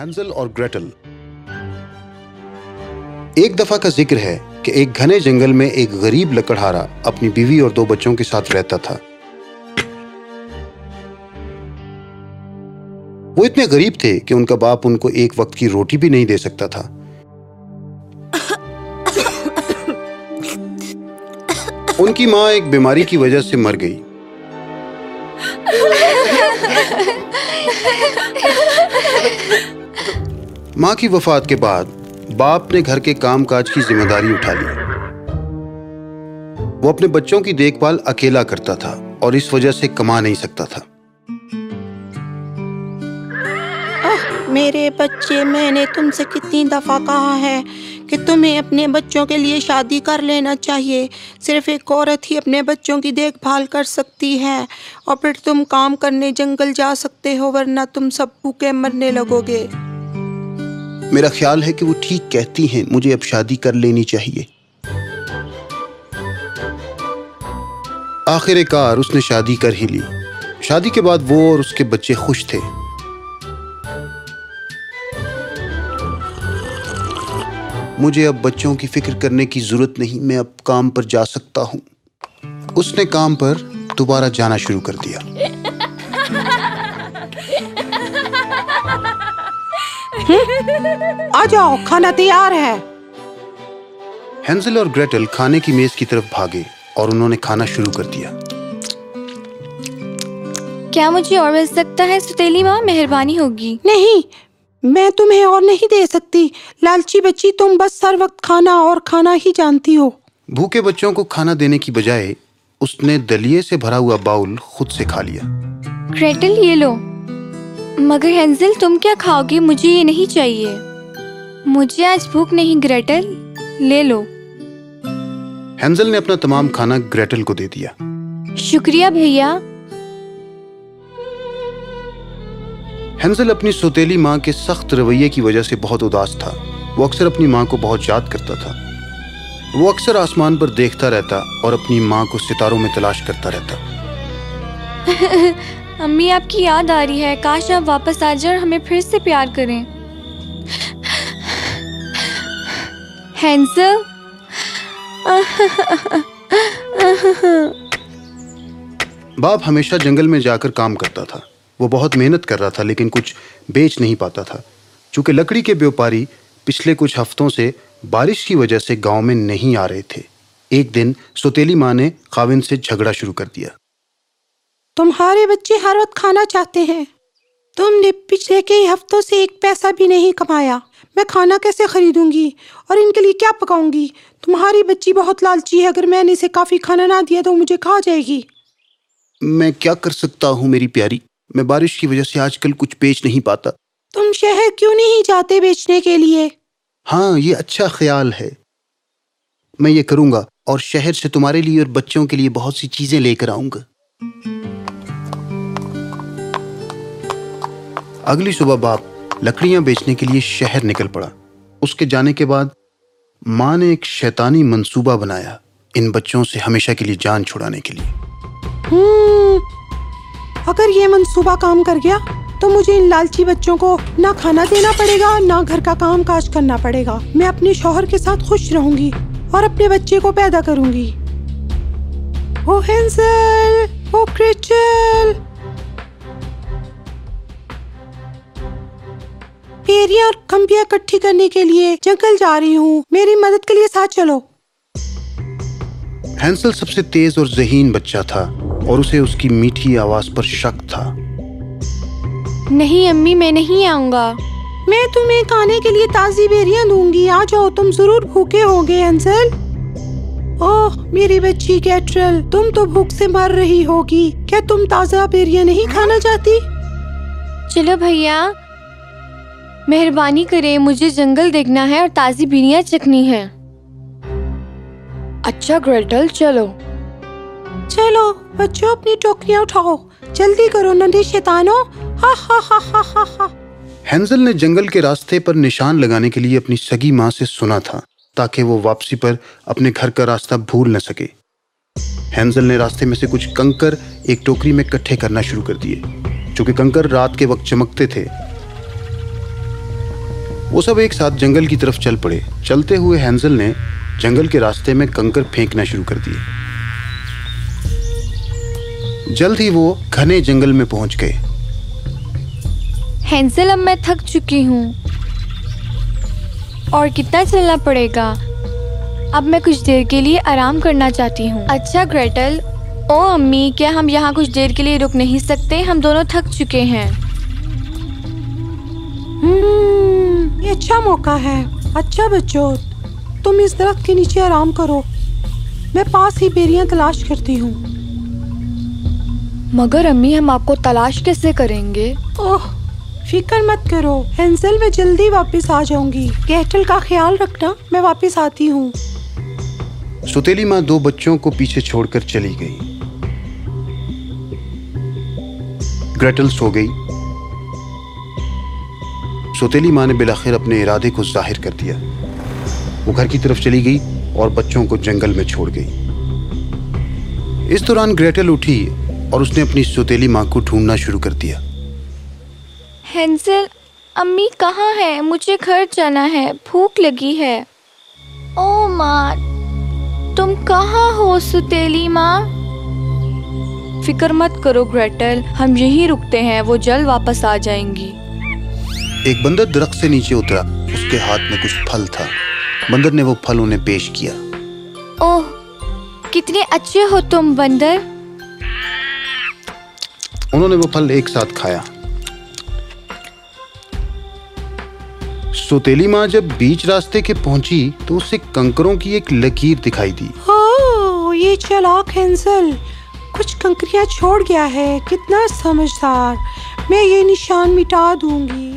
Hansel اور گریٹل۔ ایک دفعہ کا ذکر ہے کہ ایک گھنے جنگل میں ایک غریب لکڑہارا اپنی بیوی اور دو بچوں کے ساتھ رہتا تھا۔ وہ اتنے غریب تھے کہ ان کا باپ ان کو ایک وقت کی روٹی بھی نہیں دے سکتا تھا۔ ان کی ماں ایک بیماری کی وجہ سے مر گئی۔ ماں کی وفات کے بعد باپ نے گھر کے کام کاج کی ذمہ داری اٹھا لی۔ وہ اپنے بچوں کی دیکھ بھال اکیلا کرتا تھا اور اس وجہ سے کما نہیں سکتا تھا۔ میرے بچے، میں نے تم سے کتنی دفعہ کہا ہے کہ تمہیں اپنے بچوں کے لیے شادی کر لینا چاہیے۔ صرف ایک عورت ہی اپنے بچوں کی دیکھ بھال کر سکتی ہے اور پھر تم کام کرنے جنگل جا سکتے ہو، ورنہ تم سب بھوکے مرنے لگو گے۔ میرا خیال ہے کہ وہ ٹھیک کہتی ہیں، مجھے اب شادی کر لینی چاہیے۔ آخر کار اس نے شادی کر ہی لی۔ شادی کے بعد وہ اور اس کے بچے خوش تھے۔ مجھے اب بچوں کی فکر کرنے کی ضرورت نہیں، میں اب کام پر جا سکتا ہوں۔ اس نے کام پر دوبارہ جانا شروع کر دیا۔ آ جاؤ کھانا تیار ہے۔ ہینزل اور گریٹل کھانے کی میز کی طرف بھاگے اور انہوں نے کھانا شروع کر دیا۔ کیا مجھے اور مل سکتا ہے؟ ستیلی ماں مہربانی ہوگی۔ نہیں میں تمہیں اور نہیں دے سکتی۔ لالچی بچی تم بس سر وقت کھانا اور کھانا ہی جانتی ہو۔ بھوکے بچوں کو کھانا دینے کی بجائے اس نے دلیے سے بھرا ہوا باؤل خود سے کھا لیا۔ گریٹل یہ لو۔ مگر ہینزل تم کیا کھاؤ گے؟ مجھے یہ نہیں چاہیے۔ مجھے آج بھوک نہیں گریٹل لے لو۔ ہینزل نے اپنا تمام کھانا گریٹل کو دے دیا۔ شکریہ بھیا۔ ہینزل اپنی سوتیلی ماں کے سخت رویے کی وجہ سے بہت اداس تھا۔ وہ اکثر اپنی ماں کو بہت یاد کرتا تھا۔ وہ اکثر آسمان پر دیکھتا رہتا اور اپنی ماں کو ستاروں میں تلاش کرتا رہتا۔ امی، آپ کی یاد آ رہی ہے۔ کاش آپ واپس آ جائیں اور ہمیں پھر سے پیار کریں۔ ہینزل باپ ہمیشہ جنگل میں جا کر کام کرتا تھا۔ وہ بہت محنت کر رہا تھا، لیکن کچھ بیچ نہیں پاتا تھا۔ چونکہ لکڑی کے بیوپاری پچھلے کچھ ہفتوں سے بارش کی وجہ سے گاؤں میں نہیں آ رہے تھے۔ ایک دن سوتیلی ماں نے خاوند سے جھگڑا شروع کر دیا۔ تمہارے بچے ہر وقت کھانا چاہتے ہیں۔ تم نے پچھلے کئی ہفتوں سے ایک پیسہ بھی نہیں کمایا۔ میں کھانا کیسے خریدوں گی؟ اور ان کے لیے کیا پکاؤں گی؟ تمہاری بچی بہت لالچی ہے۔ اگر میں نے اسے کافی کھانا نہ دیا تو مجھے کھا جائے گی۔ میں کیا کر سکتا ہوں میری پیاری؟ میں بارش کی وجہ سے آج کل کچھ بیچ نہیں پاتا۔ تم شہر کیوں نہیں جاتے بیچنے کے لیے؟ ہاں یہ اچھا خیال ہے۔ میں یہ کروں گا اور شہر سے تمہارے لیے اور بچوں کے لیے بہت سی چیزیں لے کر آؤں گا۔ اگلی صبح باپ لکڑیاں بیچنے کے لیے شہر نکل پڑا۔ اس کے جانے کے بعد ماں نے ایک شیطانی منصوبہ بنایا ان بچوں سے ہمیشہ کے لیے جان چھڑانے کے لیے۔ اگر یہ منصوبہ کام کر گیا تو مجھے ان لالچی بچوں کو نہ کھانا دینا پڑے گا، نہ گھر کا کام کاج کرنا پڑے گا۔ میں اپنے شوہر کے ساتھ خوش رہوں گی اور اپنے بچے کو پیدا کروں گی۔ او ہینزل او کرچل۔ پیریاں اور کمبیاں اکٹھی کرنے کے لیے جنگل جا رہی ہوں۔ میری مدد کے لیے ساتھ چلو۔ ہینسل سب سے تیز اور ذہین بچہ تھا اور اسے اس کی میٹھی آواز پر شک تھا۔ نہیں امی میں نہیں آؤں گا۔ میں تمہیں کھانے کے لیے تازی بیریاں دوں گی۔ آ جاؤ تم ضرور بھوکے ہوگے ہنسل۔ اوہ میری بچی کیٹرل تم تو بھوک سے مر رہی ہوگی۔ کیا تم تازہ بیریاں نہیں کھانا چاہتی؟ چلو بھیا مہربانی کریں مجھے جنگل دیکھنا ہے اور تازی بیریاں چکھنی ہے اچھا گریٹل چلو۔ چلو بچوں اپنی ٹوکریاں اٹھاؤ۔ جلدی کرو ننھے شیطانوں۔ ہا ہا ہا ہا ہا ہا۔ ہینزل نے جنگل کے راستے پر نشان لگانے کے لیے اپنی سگی ماں سے سنا تھا تاکہ وہ واپسی پر اپنے گھر کا راستہ بھول نہ سکے۔ ہینزل نے راستے میں سے کچھ کنکر ایک ٹوکری میں کٹھے کرنا شروع کر دیے۔ چونکہ کنکر رات کے وقت چمکتے تھے وہ سب ایک ساتھ جنگل کی طرف چل پڑے۔ چلتے ہوئے ہینزل نے جنگل کے راستے میں کنکر پھینکنا شروع کر دیے۔ جلد ہی وہ گھنے جنگل میں پہنچ گئے۔ ہینزل، اب میں تھک چکی ہوں۔ اور کتنا چلنا پڑے گا؟ اب میں کچھ دیر کے لیے آرام کرنا چاہتی ہوں۔ اچھا گریٹل۔ او امی، کیا ہم یہاں کچھ دیر کے لیے رک نہیں سکتے؟ ہم دونوں تھک چکے ہیں۔ یہ اچھا موقع ہے۔ اچھا بچوں تم اس درخت کے نیچے آرام کرو۔ میں پاس ہی بیریاں تلاش کرتی ہوں۔ مگر امی ہم آپ کو تلاش کیسے کریں گے؟ اوہ فکر مت کرو ہینزل میں جلدی واپس آ جاؤں گی۔ گیٹل کا خیال رکھنا میں واپس آتی ہوں۔ ستیلی ماں دو بچوں کو پیچھے چھوڑ کر چلی گئی۔ گریٹل سو گئی۔ ستیلی ماں نے بلاخر اپنے ارادے کو ظاہر کر دیا۔ وہ گھر کی طرف چلی گئی اور بچوں کو جنگل میں چھوڑ گئی۔ اس دوران گریٹل اٹھی اور اس نے اپنی ستیلی ماں کو ڈھونڈنا شروع کر دیا۔ ہینزل، امی کہاں ہے مجھے گھر جانا ہے، بھوک لگی ہے۔ او ماں، تم کہاں ہو ستیلی ماں؟ فکر مت کرو گریٹل، ہم یہیں رکتے ہیں، وہ جلد واپس آ جائیں گی۔ ایک بندر درخت سے نیچے اترا۔ اس کے ہاتھ میں کچھ پھل تھا۔ بندر نے وہ پھل انہیں پیش کیا۔ اوہ کتنے اچھے ہو تم بندر۔ انہوں نے وہ پھل ایک ساتھ کھایا۔ سوتیلی ماں جب بیچ راستے کے پہنچی تو اسے کنکروں کی ایک لکیر دکھائی دی۔ یہ چلاک ہینزل کچھ کنکریاں چھوڑ گیا ہے۔ کتنا سمجھدار۔ میں یہ نشان مٹا دوں گی۔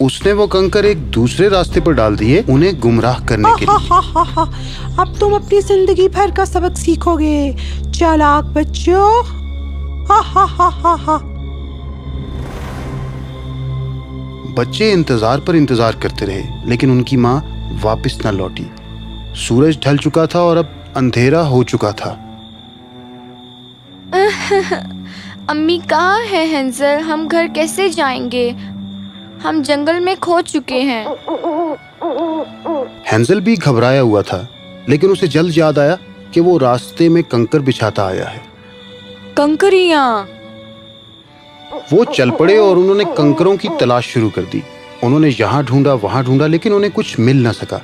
اس نے وہ کنکر ایک دوسرے راستے پر ڈال دیے انہیں گمراہ کرنے کے لیے۔ اب تم اپنی زندگی بھر کا سبق سیکھو گے چالاک بچوں۔ ہا بچے انتظار پر انتظار کرتے رہے لیکن ان کی ماں واپس نہ لوٹی۔ سورج ڈھل چکا تھا اور اب اندھیرا ہو چکا تھا۔ امی کہاں ہے ہینزل ہم گھر کیسے جائیں گے؟ ہم جنگل میں کھو چکے ہیں۔ ہینزل بھی گھبرایا ہوا تھا لیکن اسے جلد یاد آیا کہ وہ راستے میں کنکر بچھاتا آیا ہے۔ کنکریاں۔ وہ چل پڑے اور انہوں نے کنکروں کی تلاش شروع کر دی۔ انہوں نے یہاں ڈھونڈا وہاں ڈھونڈا لیکن انہیں کچھ مل نہ سکا۔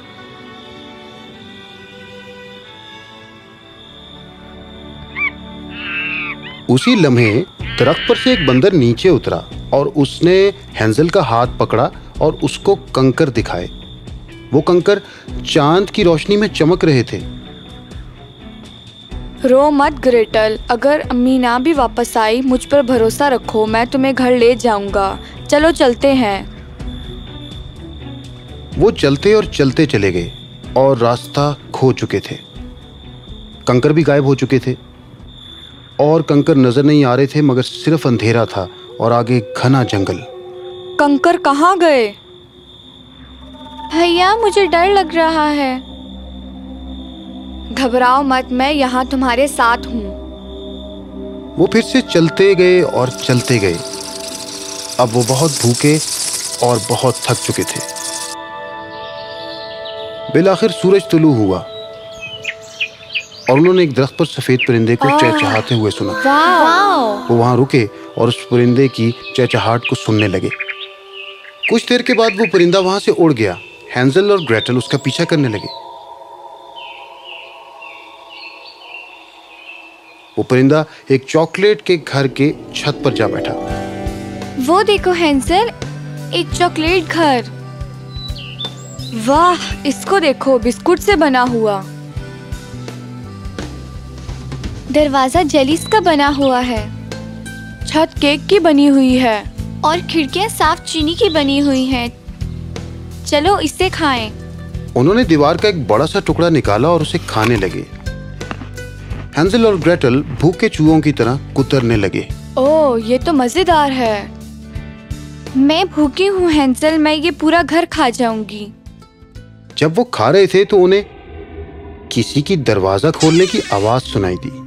اسی لمحے درخت پر سے ایک بندر نیچے اترا اور اس نے ہینزل کا ہاتھ پکڑا اور اس کو کنکر دکھائے۔ وہ کنکر چاند کی روشنی میں چمک رہے تھے۔ رو مت گریٹل اگر امی نہ بھی واپس آئی مجھ پر بھروسہ رکھو میں تمہیں گھر لے جاؤں گا۔ چلو چلتے ہیں۔ وہ چلتے اور چلتے چلے گئے اور راستہ کھو چکے تھے۔ کنکر بھی غائب ہو چکے تھے۔ اور کنکر نظر نہیں آ رہے تھے مگر صرف اندھیرا تھا اور آگے گھنا جنگل۔ کنکر کہاں گئے؟ بھیا مجھے ڈر لگ رہا ہے۔ گھبراؤ مت میں یہاں تمہارے ساتھ ہوں۔ وہ پھر سے چلتے گئے اور چلتے گئے۔ اب وہ بہت بھوکے اور بہت تھک چکے تھے۔ بالآخر سورج طلوع ہوا۔ اور انہوں نے ایک درخت پر سفید پرندے کو چہچہاتے ہوئے سنا۔ واو وہ وہاں رکے اور اس پرندے کی چہچہاٹ کو سننے لگے۔ کچھ دیر کے بعد وہ پرندہ وہاں سے اڑ گیا۔ ہینزل اور گریٹل اس کا پیچھا کرنے لگے۔ وہ پرندہ ایک چاکلیٹ کے گھر کے چھت پر جا بیٹھا۔ وہ دیکھو ہینسل ایک چاکلیٹ گھر۔ واہ اس کو دیکھو بسکٹ سے بنا ہوا۔ دروازہ جلیس کا بنا ہوا ہے۔ چھت کیک کی بنی ہوئی ہے۔ اور کھڑکیاں صاف چینی کی بنی ہوئی ہیں۔ چلو اسے کھائیں۔ انہوں نے دیوار کا ایک بڑا سا ٹکڑا نکالا اور اسے کھانے لگے۔ ہینزل اور گریٹل بھوکے چوہوں کی طرح کترنے لگے۔ او یہ تو مزیدار ہے۔ میں بھوکی ہوں ہینسل میں یہ پورا گھر کھا جاؤں گی۔ جب وہ کھا رہے تھے تو انہیں کسی کی دروازہ کھولنے کی آواز سنائی دی۔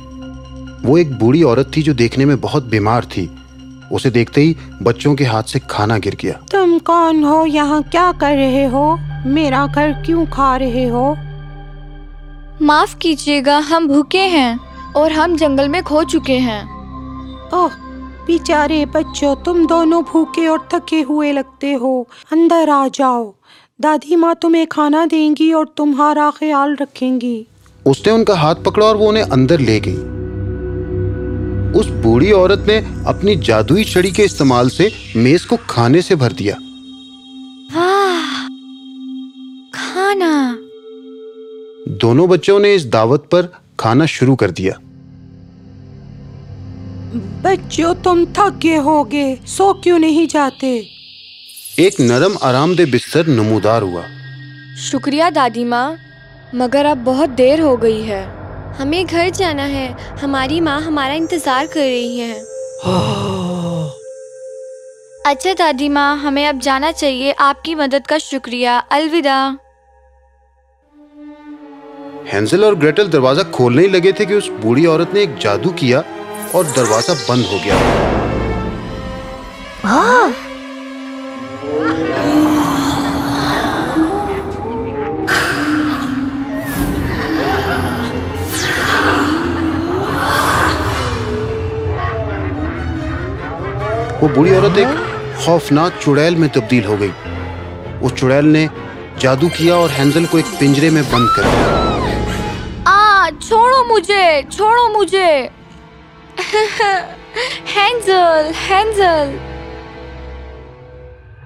وہ ایک بوڑھی عورت تھی جو دیکھنے میں بہت بیمار تھی۔ اسے دیکھتے ہی بچوں کے ہاتھ سے کھانا گر گیا۔ تم کون ہو؟ یہاں کیا کر رہے ہو؟ میرا گھر کیوں کھا رہے ہو؟ معاف کیجیے گا ہم بھوکے ہیں اور ہم جنگل میں کھو چکے ہیں۔ اوہ بیچارے بچوں تم دونوں بھوکے اور تھکے ہوئے لگتے ہو۔ اندر آ جاؤ۔ دادی ماں تمہیں کھانا دیں گی اور تمہارا خیال رکھیں گی۔ اس نے ان کا ہاتھ پکڑا اور وہ انہیں اندر لے گئی۔ اس بوڑھی عورت نے اپنی جادوئی چھڑی کے استعمال سے میز کو کھانے سے بھر دیا۔ واہ کھانا۔ دونوں بچوں نے اس دعوت پر کھانا شروع کر دیا۔ بچوں تم تھک گئے ہوگے سو کیوں نہیں جاتے؟ ایک نرم آرام دہ بستر نمودار ہوا۔ شکریہ دادی ماں مگر اب بہت دیر ہو گئی ہے۔ ہمیں گھر جانا ہے۔ ہماری ماں ہمارا انتظار کر رہی ہے اچھا دادی ماں ہمیں اب جانا چاہیے۔ آپ کی مدد کا شکریہ۔ الوداع۔ ہینزل اور گریٹل دروازہ کھولنے ہی لگے تھے کہ اس بوڑھی عورت نے ایک جادو کیا اور دروازہ بند ہو گیا۔ وہ بوڑھی عورت ایک خوفناک چڑیل میں تبدیل ہو گئی۔ اس چڑیل نے جادو کیا اور ہینزل کو ایک پنجرے میں بند کر دیا۔ آ چھوڑو مجھے چھوڑو مجھے۔ Hansel Hansel.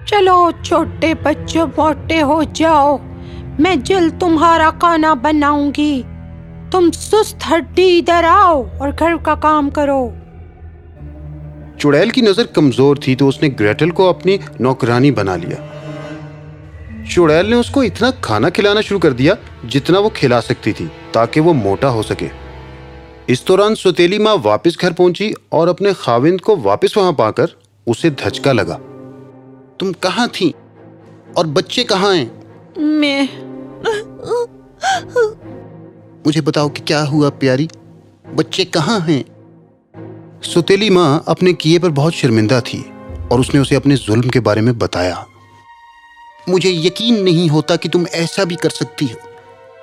چلو چھوٹے بچوں موٹے ہو جاؤ۔ میں جلد تمہارا کھانا بناؤں گی۔ تم سست ہڈی ادھر آؤ اور گھر کا کام کرو۔ چڑیل کی نظر کمزور تھی تو اس نے گریٹل کو اپنی نوکرانی بنا لیا۔ چڑیل نے اس کو اتنا کھانا کھلانا شروع کر دیا جتنا وہ کھلا سکتی تھی تاکہ وہ موٹا ہو سکے۔ اس دوران سوتیلی ماں واپس گھر پہنچی اور اپنے خاوند کو واپس وہاں پا کر اسے دھچکا لگا۔ تم کہاں تھی؟ اور بچے کہاں ہیں؟ میں۔ مجھے بتاؤ کہ کیا ہوا پیاری؟ بچے کہاں ہیں؟ ستیلی ماں اپنے کیے پر بہت شرمندہ تھی اور اس نے اسے اپنے ظلم کے بارے میں بتایا۔ مجھے یقین نہیں ہوتا کہ تم ایسا بھی کر سکتی ہو۔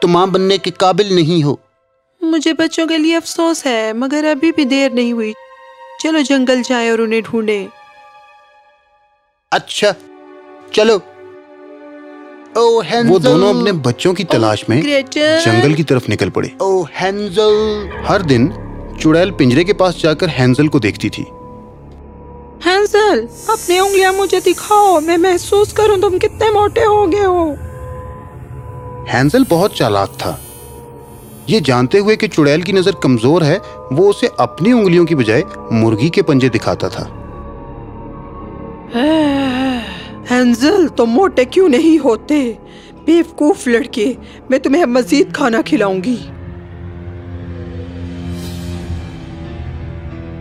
تم ماں بننے کے قابل نہیں ہو۔ مجھے بچوں کے لیے افسوس ہے مگر ابھی بھی دیر نہیں ہوئی۔ چلو جنگل جائیں اور انہیں ڈھونڈیں۔ اچھا چلو۔ وہ دونوں اپنے بچوں کی تلاش میں جنگل کی طرف نکل پڑے۔ ہر دن چڑیل پنجرے کے پاس جا کر ہینزل کو دیکھتی تھی۔ ہینزل اپنی انگلیاں مجھے دکھاؤ میں محسوس کروں تم کتنے موٹے ہو گئے ہو۔ ہینزل بہت چالاک تھا۔ یہ جانتے ہوئے کہ چڑیل کی نظر کمزور ہے وہ اسے اپنی انگلیوں کی بجائے مرغی کے پنجے دکھاتا تھا۔ ہینزل تم موٹے کیوں نہیں ہوتے؟ بیوقوف لڑکے میں تمہیں مزید کھانا کھلاؤں گی۔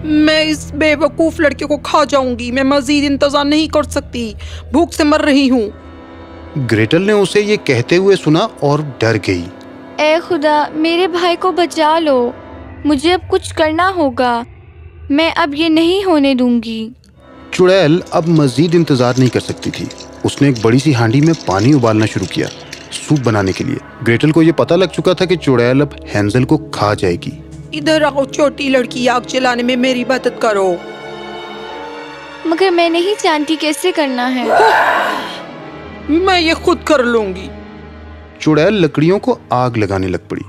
میں اس بے وقوف لڑکے کو کھا جاؤں گی۔ میں مزید انتظار نہیں کر سکتی۔ بھوک سے مر رہی ہوں۔ گریٹل نے اسے یہ کہتے ہوئے سنا اور ڈر گئی۔ اے خدا میرے بھائی کو بچا لو۔ مجھے اب کچھ کرنا ہوگا۔ میں اب یہ نہیں ہونے دوں گی۔ چڑیل اب مزید انتظار نہیں کر سکتی تھی۔ اس نے ایک بڑی سی ہانڈی میں پانی ابالنا شروع کیا سوپ بنانے کے لیے۔ گریٹل کو یہ پتہ لگ چکا تھا کہ چڑیل اب ہینزل کو کھا جائے گی۔ ادھر آؤ چھوٹی لڑکی آگ چلانے میں میری مدد کرو۔ مگر میں نہیں جانتی کیسے کرنا ہے۔ میں یہ خود کر لوں گی۔ چڑیل لکڑیوں کو آگ لگانے لگ پڑی۔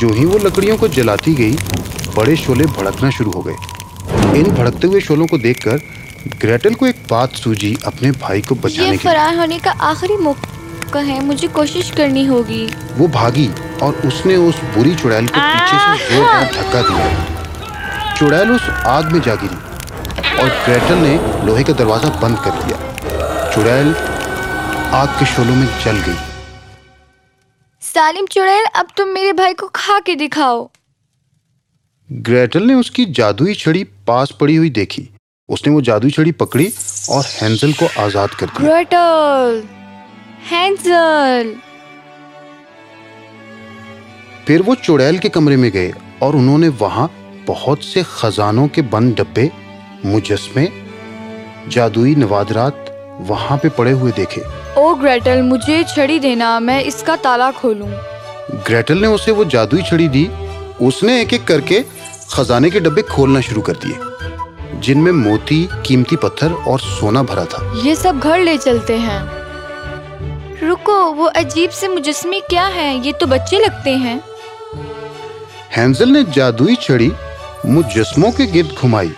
جو ہی وہ لکڑیوں کو جلاتی گئی بڑے شولے بھڑکنا شروع ہو گئے۔ ان بھڑکتے ہوئے شولوں کو دیکھ کر گریٹل کو ایک بات سوجی اپنے بھائی کو بچانے یہ کی فرار ہونے کا آخری موقع ہے مجھے کوشش کرنی ہوگی۔ وہ بھاگی اور اس نے اس بری چڑیل کو پیچھے سے زوردار دھکا دیا۔ چڑیل اس آگ میں جا گری اور گریٹل نے لوہے کا دروازہ بند کر دیا۔ چڑیل آگ کے شولوں میں جل گئی۔ سالم چڑیل اب تم میرے بھائی کو کھا کے دکھاؤ۔ گریٹل نے اس کی جادوئی چھڑی پاس پڑی ہوئی دیکھی۔ اس نے وہ جادوئی چھڑی پکڑی اور ہینزل کو آزاد کر دیا۔ گریٹل! ہینزل۔ پھر وہ چڑیل کے کمرے میں گئے اور انہوں نے وہاں بہت سے خزانوں کے بند ڈبے مجسمے جادوئی نوادرات وہاں پہ پڑے ہوئے دیکھے۔ او گریٹل مجھے چھڑی دینا میں اس کا تالا کھولوں۔ گریٹل نے اسے وہ جادوئی چھڑی دی۔ اس نے ایک ایک کر کے خزانے کے ڈبے کھولنا شروع کر دیے جن میں موتی قیمتی پتھر اور سونا بھرا تھا۔ یہ سب گھر لے چلتے ہیں۔ رکو وہ عجیب سے مجسمے کیا ہیں؟ یہ تو بچے لگتے ہیں۔ ہینزل نے جادوئی چھڑی مجسموں کے گرد گھمائی۔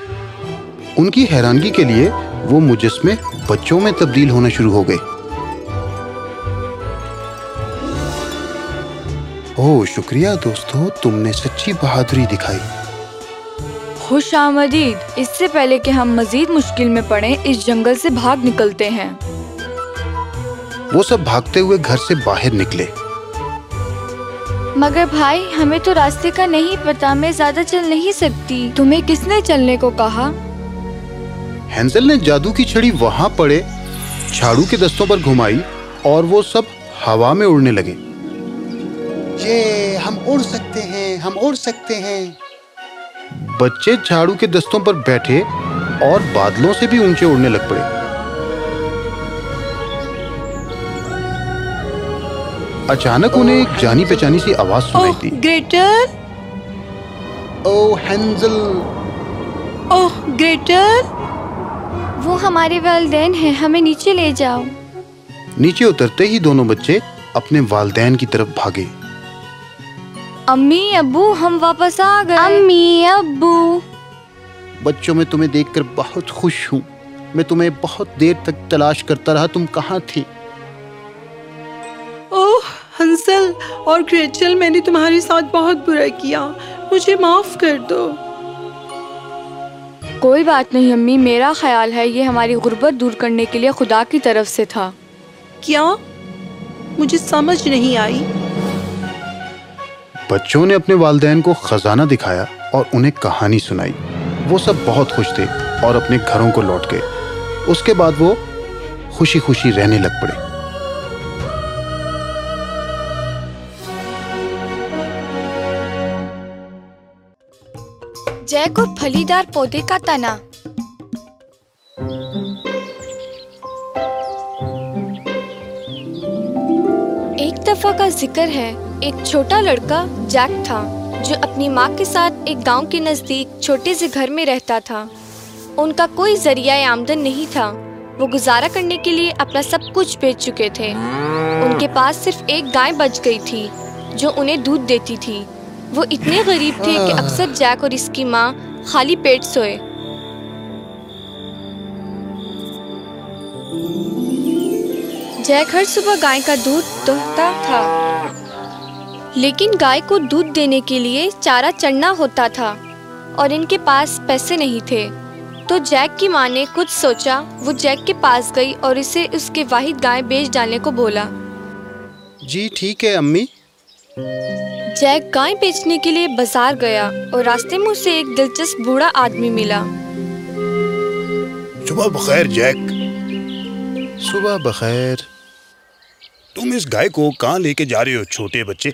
ان کی حیرانگی کے لیے وہ مجسمے بچوں میں تبدیل ہونا شروع ہو گئے۔ او شکریہ دوستو تم نے سچی بہادری دکھائی۔ خوش آمدید۔ اس سے پہلے کہ ہم مزید مشکل میں پڑیں اس جنگل سے بھاگ نکلتے ہیں۔ وہ سب بھاگتے ہوئے گھر سے باہر نکلے۔ مگر بھائی ہمیں تو راستے کا نہیں پتا میں زیادہ چل نہیں سکتی۔ تمہیں کس نے چلنے کو کہا؟ ہینزل نے جادو کی چھڑی وہاں پڑے جھاڑو کے دستوں پر گھمائی اور وہ سب ہوا میں اڑنے لگے۔ یہ ہم اڑ سکتے ہیں ہم اڑ سکتے ہیں۔ بچے جھاڑو کے دستوں پر بیٹھے اور بادلوں سے بھی اونچے اڑنے لگ پڑے۔ اچانک انہیں ایک جانی پہچانی سی آواز سنائی دی۔ گریٹر؟ او ہینزل۔ او گریٹر؟ وہ ہمارے والدین ہیں ہمیں نیچے لے جاؤ۔ نیچے اترتے ہی دونوں بچے اپنے والدین کی طرف بھاگے۔ امی ابو ہم واپس آ گئے۔ امی ابو۔ بچوں میں تمہیں دیکھ کر بہت خوش ہوں۔ میں تمہیں بہت دیر تک تلاش کرتا رہا تم کہاں تھی ایسل اور گریچل میں نے تمہارے ساتھ بہت برا کیا۔ مجھے معاف کر دو۔ کوئی بات نہیں امی۔ میرا خیال ہے یہ ہماری غربت دور کرنے کے لیے خدا کی طرف سے تھا۔ کیا؟ مجھے سمجھ نہیں آئی۔ بچوں نے اپنے والدین کو خزانہ دکھایا اور انہیں کہانی سنائی۔ وہ سب بہت خوش تھے اور اپنے گھروں کو لوٹ گئے۔ اس کے بعد وہ خوشی خوشی رہنے لگ پڑے۔ جے کو پھلی دار پودے کا تنا ایک دفعہ کا ذکر ہے ایک چھوٹا لڑکا جیک تھا جو اپنی ماں کے ساتھ ایک گاؤں کے نزدیک چھوٹے سے گھر میں رہتا تھا ان کا کوئی ذریعہ آمدن نہیں تھا وہ گزارا کرنے کے لیے اپنا سب کچھ بیچ چکے تھے ان کے پاس صرف ایک گائے بچ گئی تھی جو انہیں دودھ دیتی تھی وہ اتنے غریب تھے کہ اکثر جیک اور اس کی ماں خالی پیٹ سوئے۔ جیک ہر صبح گائے کا دودھ دوہتا تھا، لیکن گائے کو دودھ دینے کے لیے چارہ چڑھنا ہوتا تھا اور ان کے پاس پیسے نہیں تھے۔ تو جیک کی ماں نے کچھ سوچا، وہ جیک کے پاس گئی اور اسے اس کے واحد گائے بیچ ڈالنے کو بولا۔ جی ٹھیک ہے، امی۔ جیک گائے بیچنے کے لیے بازار گیا اور راستے میں اسے ایک دلچسپ بوڑھا آدمی ملا۔ صبح بخیر جیک۔ صبح بخیر۔ تم اس گائے کو کہاں لے کے جا رہے ہو چھوٹے بچے؟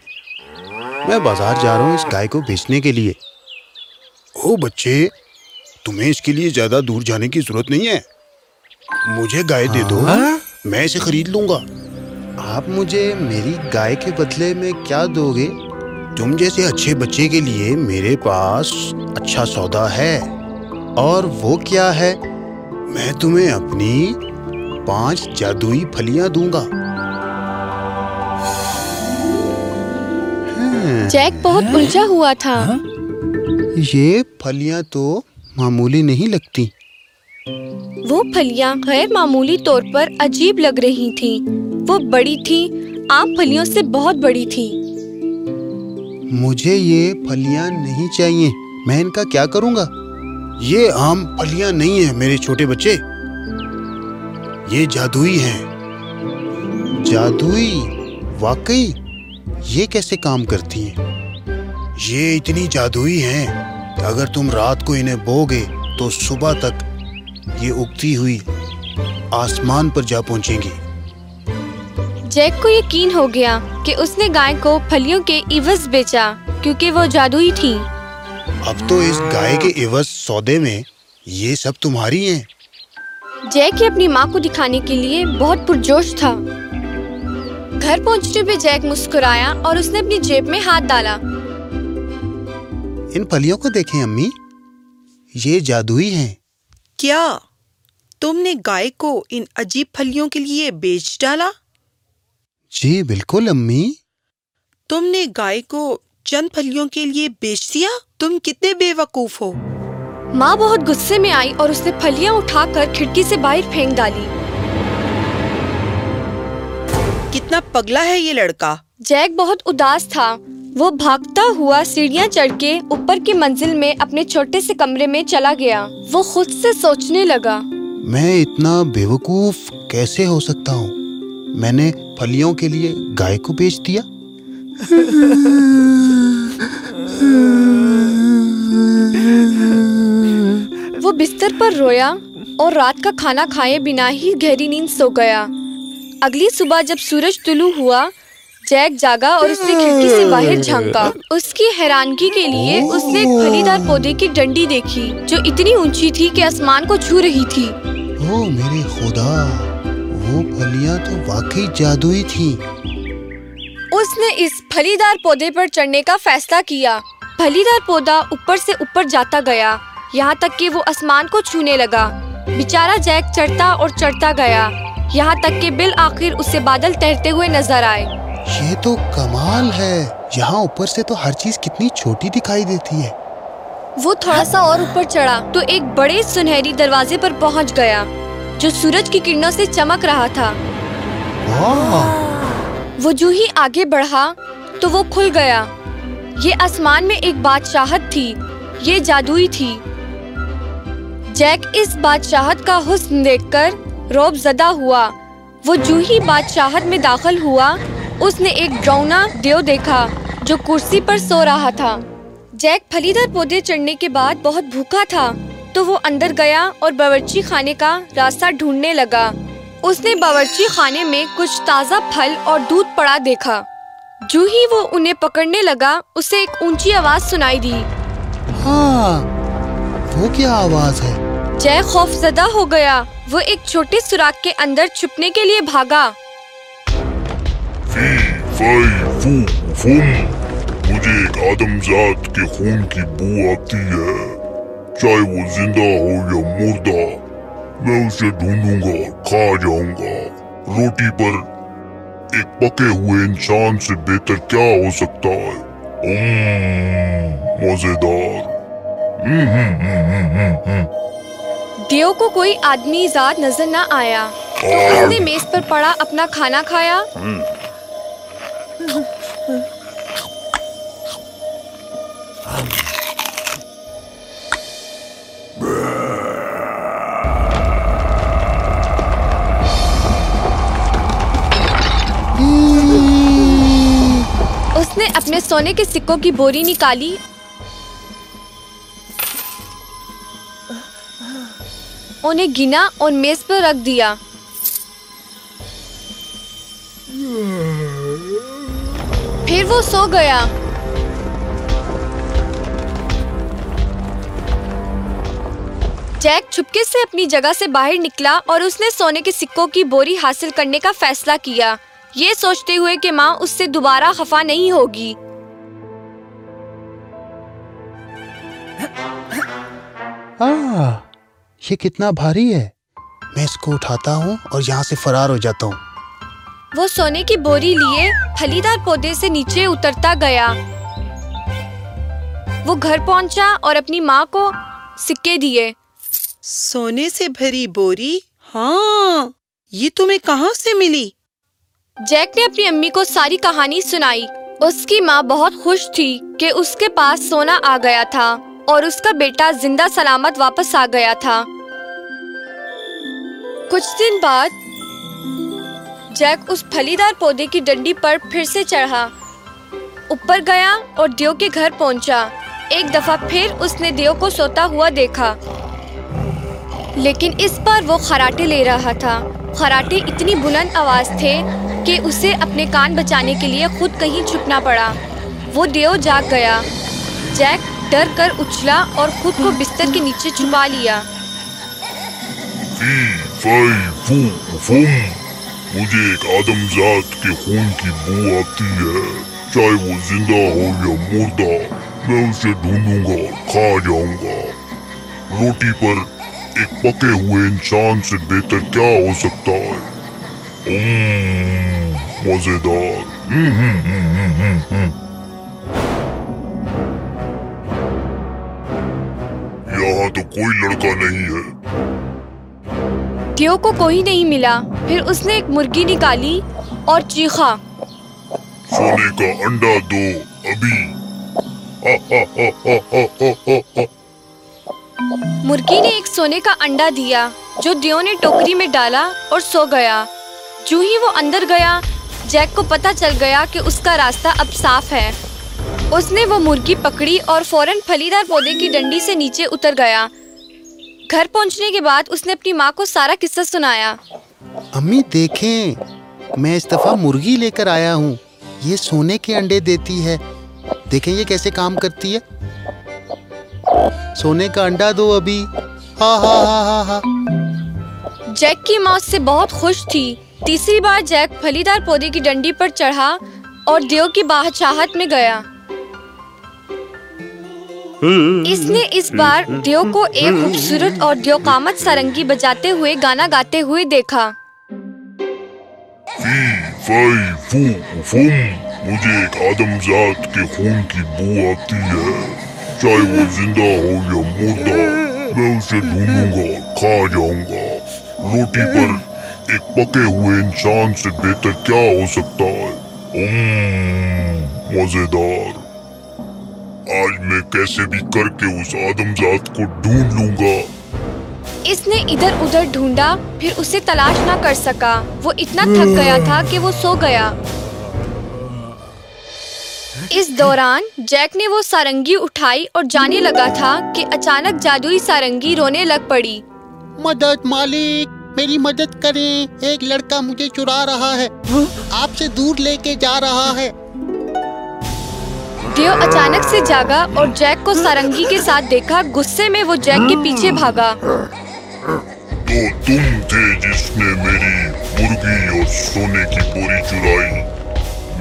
میں بازار جا رہا ہوں اس گائے کو بیچنے کے لیے۔ او بچے تمہیں اس کے لیے زیادہ دور جانے کی ضرورت نہیں ہے۔ مجھے گائے دے دو ہاں؟ میں اسے خرید لوں گا۔ آپ مجھے میری گائے کے بدلے میں کیا دو گے؟ تم جیسے اچھے بچے کے لیے میرے پاس اچھا سودا ہے اور وہ کیا ہے؟ میں تمہیں اپنی پانچ جادوئی پھلیاں دوں گا۔ ہاں۔ جیک بہت الجھا ہوا تھا۔ ہاں۔ یہ پھلیاں تو معمولی نہیں لگتی۔ وہ پھلیاں غیر معمولی طور پر عجیب لگ رہی تھیں۔ وہ بڑی تھی عام پھلیوں سے بہت بڑی تھی مجھے یہ پھلیاں نہیں چاہیے۔ میں ان کا کیا کروں گا؟ یہ عام پھلیاں نہیں ہیں میرے چھوٹے بچے۔ یہ جادوئی ہیں۔ جادوئی؟ واقعی؟ یہ کیسے کام کرتی ہیں؟ یہ اتنی جادوئی ہیں کہ اگر تم رات کو انہیں بو گے تو صبح تک یہ اگتی ہوئی آسمان پر جا پہنچیں گی۔ جیک کو یقین ہو گیا کہ اس نے گائے کو پھلیوں کے عوض بیچا کیونکہ وہ جادوئی تھی۔ اب تو اس گائے کے عوض سودے میں یہ سب تمہاری ہیں۔ جیک اپنی ماں کو دکھانے کے لیے بہت پرجوش تھا۔ گھر پہنچنے پہ جیک مسکرایا اور اس نے اپنی جیب میں ہاتھ ڈالا۔ ان پھلیوں کو دیکھیں امی یہ جادوئی ہیں۔ کیا تم نے گائے کو ان عجیب پھلیوں کے لیے بیچ ڈالا؟ جی بالکل امی۔ تم نے گائے کو چند پھلیوں کے لیے بیچ دیا؟ تم کتنے بے وقوف ہو۔ ماں بہت غصے میں آئی اور اس نے پھلیاں اٹھا کر کھڑکی سے باہر پھینک ڈالی۔ کتنا پگلا ہے یہ لڑکا۔ جیک بہت اداس تھا۔ وہ بھاگتا ہوا سیڑھیاں چڑھ کے اوپر کی منزل میں اپنے چھوٹے سے کمرے میں چلا گیا۔ وہ خود سے سوچنے لگا۔ میں اتنا بے وقوف کیسے ہو سکتا ہوں؟ میں نے پھلیوں کے لیے گائے کو بیچ دیا۔ وہ بستر پر رویا اور رات کا کھانا کھائے بنا ہی گہری نیند سو گیا۔ اگلی صبح جب سورج طلوع ہوا جیک جاگا اور اس نے کھڑکی سے باہر جھانکا۔ اس کی حیرانگی کے لیے اس نے ایک پھلی دار پودے کی ڈنڈی دیکھی جو اتنی اونچی تھی کہ آسمان کو چھو رہی تھی۔ انگلیاں تو واقعی جادوئی تھی اس نے اس پھلی دار پودے پر چڑھنے کا فیصلہ کیا۔ پھلی دار پودا اوپر سے اوپر جاتا گیا۔ یہاں تک کہ وہ آسمان کو چھونے لگا۔ بیچارہ جیک چڑھتا اور چڑھتا گیا۔ یہاں تک کہ بالآخر اسے بادل تیرتے ہوئے نظر آئے۔ یہ تو کمال ہے۔ یہاں اوپر سے تو ہر چیز کتنی چھوٹی دکھائی دیتی ہے۔ وہ تھوڑا سا اور اوپر چڑھا تو ایک بڑے سنہری دروازے پر پہنچ گیا۔ جو سورج کی کرنوں سے چمک رہا تھا۔ وہ جو ہی آگے بڑھا تو وہ کھل گیا۔ یہ آسمان میں ایک بادشاہت تھی یہ جادوئی تھی۔ جیک اس بادشاہت کا حسن دیکھ کر روب زدہ ہوا۔ وہ جو ہی بادشاہت میں داخل ہوا اس نے ایک ڈرونا دیو دیکھا جو کرسی پر سو رہا تھا۔ جیک پھلی در پودے چڑھنے کے بعد بہت بھوکا تھا۔ تو وہ اندر گیا اور باورچی خانے کا راستہ ڈھونڈنے لگا۔ اس نے باورچی خانے میں کچھ تازہ پھل اور دودھ پڑا دیکھا۔ جو ہی وہ انہیں پکڑنے لگا اسے ایک اونچی آواز سنائی دی۔ ہاں وہ کیا آواز ہے؟ جے خوف زدہ ہو گیا وہ ایک چھوٹے سوراخ کے اندر چھپنے کے لیے بھاگا۔ مجھے ایک آدم ذات کے خون کی بو آتی ہے۔ چاہے وہ زندہ ہو یا مردہ میں اسے ڈھونڈوں گا اور کھا جاؤں گا روٹی پر ایک پکے ہوئے انسان سے بہتر کیا ہو سکتا ہے مزیدار دیو کو کوئی آدمی زاد نظر نہ آیا تو اس نے میز پر پڑا اپنا کھانا کھایا اپنے سونے کے سکوں کی بوری نکالی۔ انہیں گنا اور میز پر رکھ دیا۔ پھر وہ سو گیا۔ جیک چھپکے سے اپنی جگہ سے باہر نکلا اور اس نے سونے کے سکوں کی بوری حاصل کرنے کا فیصلہ کیا۔ یہ سوچتے ہوئے کہ ماں اس سے دوبارہ خفا نہیں ہوگی۔ آہ, یہ کتنا بھاری ہے۔ میں اس کو اٹھاتا ہوں اور یہاں سے فرار ہو جاتا ہوں۔ وہ سونے کی بوری لیے پھلیدار پودے سے نیچے اترتا گیا۔ وہ گھر پہنچا اور اپنی ماں کو سکے دیے۔ سونے سے بھری بوری؟ ہاں یہ تمہیں کہاں سے ملی؟ جیک نے اپنی امی کو ساری کہانی سنائی۔ اس کی ماں بہت خوش تھی کہ اس کے پاس سونا آ گیا تھا اور اس کا بیٹا زندہ سلامت واپس آ گیا تھا۔ کچھ دن بعد جیک اس پھلی دار پودے کی ڈنڈی پر پھر سے چڑھا۔ اوپر گیا اور دیو کے گھر پہنچا۔ ایک دفعہ پھر اس نے دیو کو سوتا ہوا دیکھا۔ لیکن اس پر وہ خراٹے لے رہا تھا۔ خراٹے اتنی بلند آواز تھے کہ اسے اپنے کان بچانے کے لیے خود کہیں چھپنا پڑا۔ وہ دیو جاگ گیا۔ جیک ڈر کر اچھلا اور خود کو بستر کے نیچے چھپا لیا۔ مجھے ایک آدم ذات کے خون کی بو آتی ہے۔ چاہے وہ زندہ ہو یا مردہ، میں اسے ڈھونڈوں گا اور کھا جاؤں گا۔ روٹی پر ایک پکے ہوئے انسان سے بہتر کیا ہو سکتا ہے مزیدار یہاں تو کوئی لڑکا نہیں ہے کیو کو کوئی نہیں ملا پھر اس نے ایک مرغی نکالی اور چیخا سونے کا انڈا دو ابھی مرغی نے ایک سونے کا انڈا دیا جو دیو نے ٹوکری میں ڈالا اور سو گیا۔ جو ہی وہ اندر گیا، جیک کو پتہ چل گیا کہ اس کا راستہ اب صاف ہے۔ اس نے وہ مرگی پکڑی اور فوراً پھلیدار پودے کی ڈنڈی سے نیچے اتر گیا۔ گھر پہنچنے کے بعد اس نے اپنی ماں کو سارا قصہ سنایا۔ امی دیکھیں، میں اس دفعہ مرغی لے کر آیا ہوں۔ یہ سونے کے انڈے دیتی ہے۔ دیکھیں یہ کیسے کام کرتی ہے۔ سونے کا انڈا دو ابھی۔ جیک کی ماں اس سے بہت خوش تھی۔ تیسری بار جیک پھلی دار پودے کی ڈنڈی پر چڑھا اور دیو کی باہ چاہت میں گیا۔ اس نے اس بار دیو کو ایک خوبصورت اور دیو قامت سارنگی بجاتے ہوئے گانا گاتے ہوئے دیکھا۔ مجھے ایک آدم کے خون کی بو آتی ہے۔ چاہے وہ زندہ ہو یا مردہ میں اسے ڈھونڈوں گا کھا جاؤں گا روٹی پر ایک پکے ہوئے انسان سے بہتر کیا ہو سکتا ہے آج میں کیسے بھی کر کے اس آدم ذات کو ڈھونڈ لوں گا اس نے ادھر ادھر ڈھونڈا پھر اسے تلاش نہ کر سکا وہ اتنا تھک گیا تھا کہ وہ سو گیا اس دوران جیک نے وہ سارنگی اٹھائی اور جانے لگا تھا کہ اچانک جادوی سارنگی رونے لگ پڑی۔ مدد مالک میری مدد کریں۔ ایک لڑکا مجھے چرا رہا ہے۔ آپ سے دور لے کے جا رہا ہے۔ دیو اچانک سے جاگا اور جیک کو سارنگی کے ساتھ دیکھا۔ غصے میں وہ جیک کے پیچھے بھاگا۔ تو تم تھے جس نے میری برگی اور سونے کی بوری چرائی۔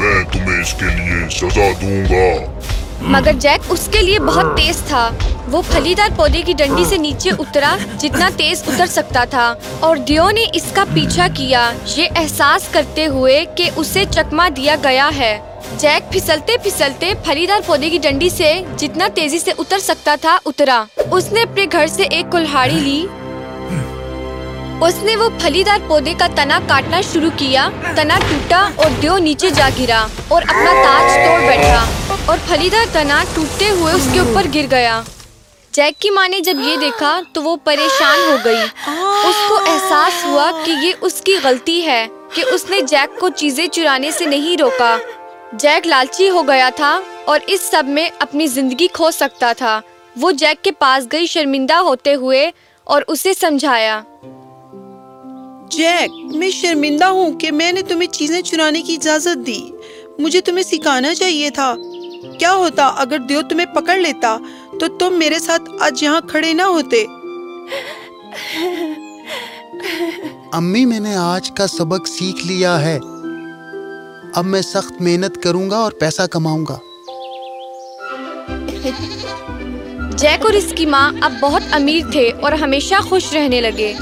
میں تمہیں اس کے لیے سزا دوں گا۔ مگر جیک، اس کے لیے بہت تیز تھا۔ وہ پھلی دار پودے کی ڈنڈی سے نیچے اترا جتنا تیز اتر سکتا تھا۔ اور دیو نے اس کا پیچھا کیا۔ یہ احساس کرتے ہوئے کہ اسے چکما دیا گیا ہے۔ جیک پھسلتے پھسلتے پھلی دار پودے کی ڈنڈی سے جتنا تیزی سے اتر سکتا تھا، اترا۔ اس نے اپنے گھر سے ایک کلہاڑی لی۔ اس نے وہ پھلی دار پودے کا تنا کاٹنا شروع کیا۔ تنا ٹوٹا اور دیو نیچے جا گرا اور اپنا تاج توڑ بیٹھا اور پھلی دار تنا ٹوٹتے ہوئے اس کے اوپر گر گیا۔ جیک کی ماں نے جب یہ دیکھا تو وہ پریشان ہو گئی۔ اس کو احساس ہوا کہ یہ اس کی غلطی ہے کہ اس نے جیک کو چیزیں چرانے سے نہیں روکا۔ جیک لالچی ہو گیا تھا اور اس سب میں اپنی زندگی کھو سکتا تھا۔ وہ جیک کے پاس گئی شرمندہ ہوتے ہوئے اور اسے سمجھایا۔ جیک میں شرمندہ ہوں کہ میں نے تمہیں چیزیں چرانے کی اجازت دی۔ مجھے تمہیں سکھانا چاہیے تھا۔ کیا ہوتا اگر دیو تمہیں پکڑ لیتا تو تم میرے ساتھ آج یہاں کھڑے نہ ہوتے؟ امی میں نے آج کا سبق سیکھ لیا ہے۔ اب میں سخت محنت کروں گا اور پیسہ کماؤں گا۔ جیک اور اس کی ماں اب بہت امیر تھے اور ہمیشہ خوش رہنے لگے۔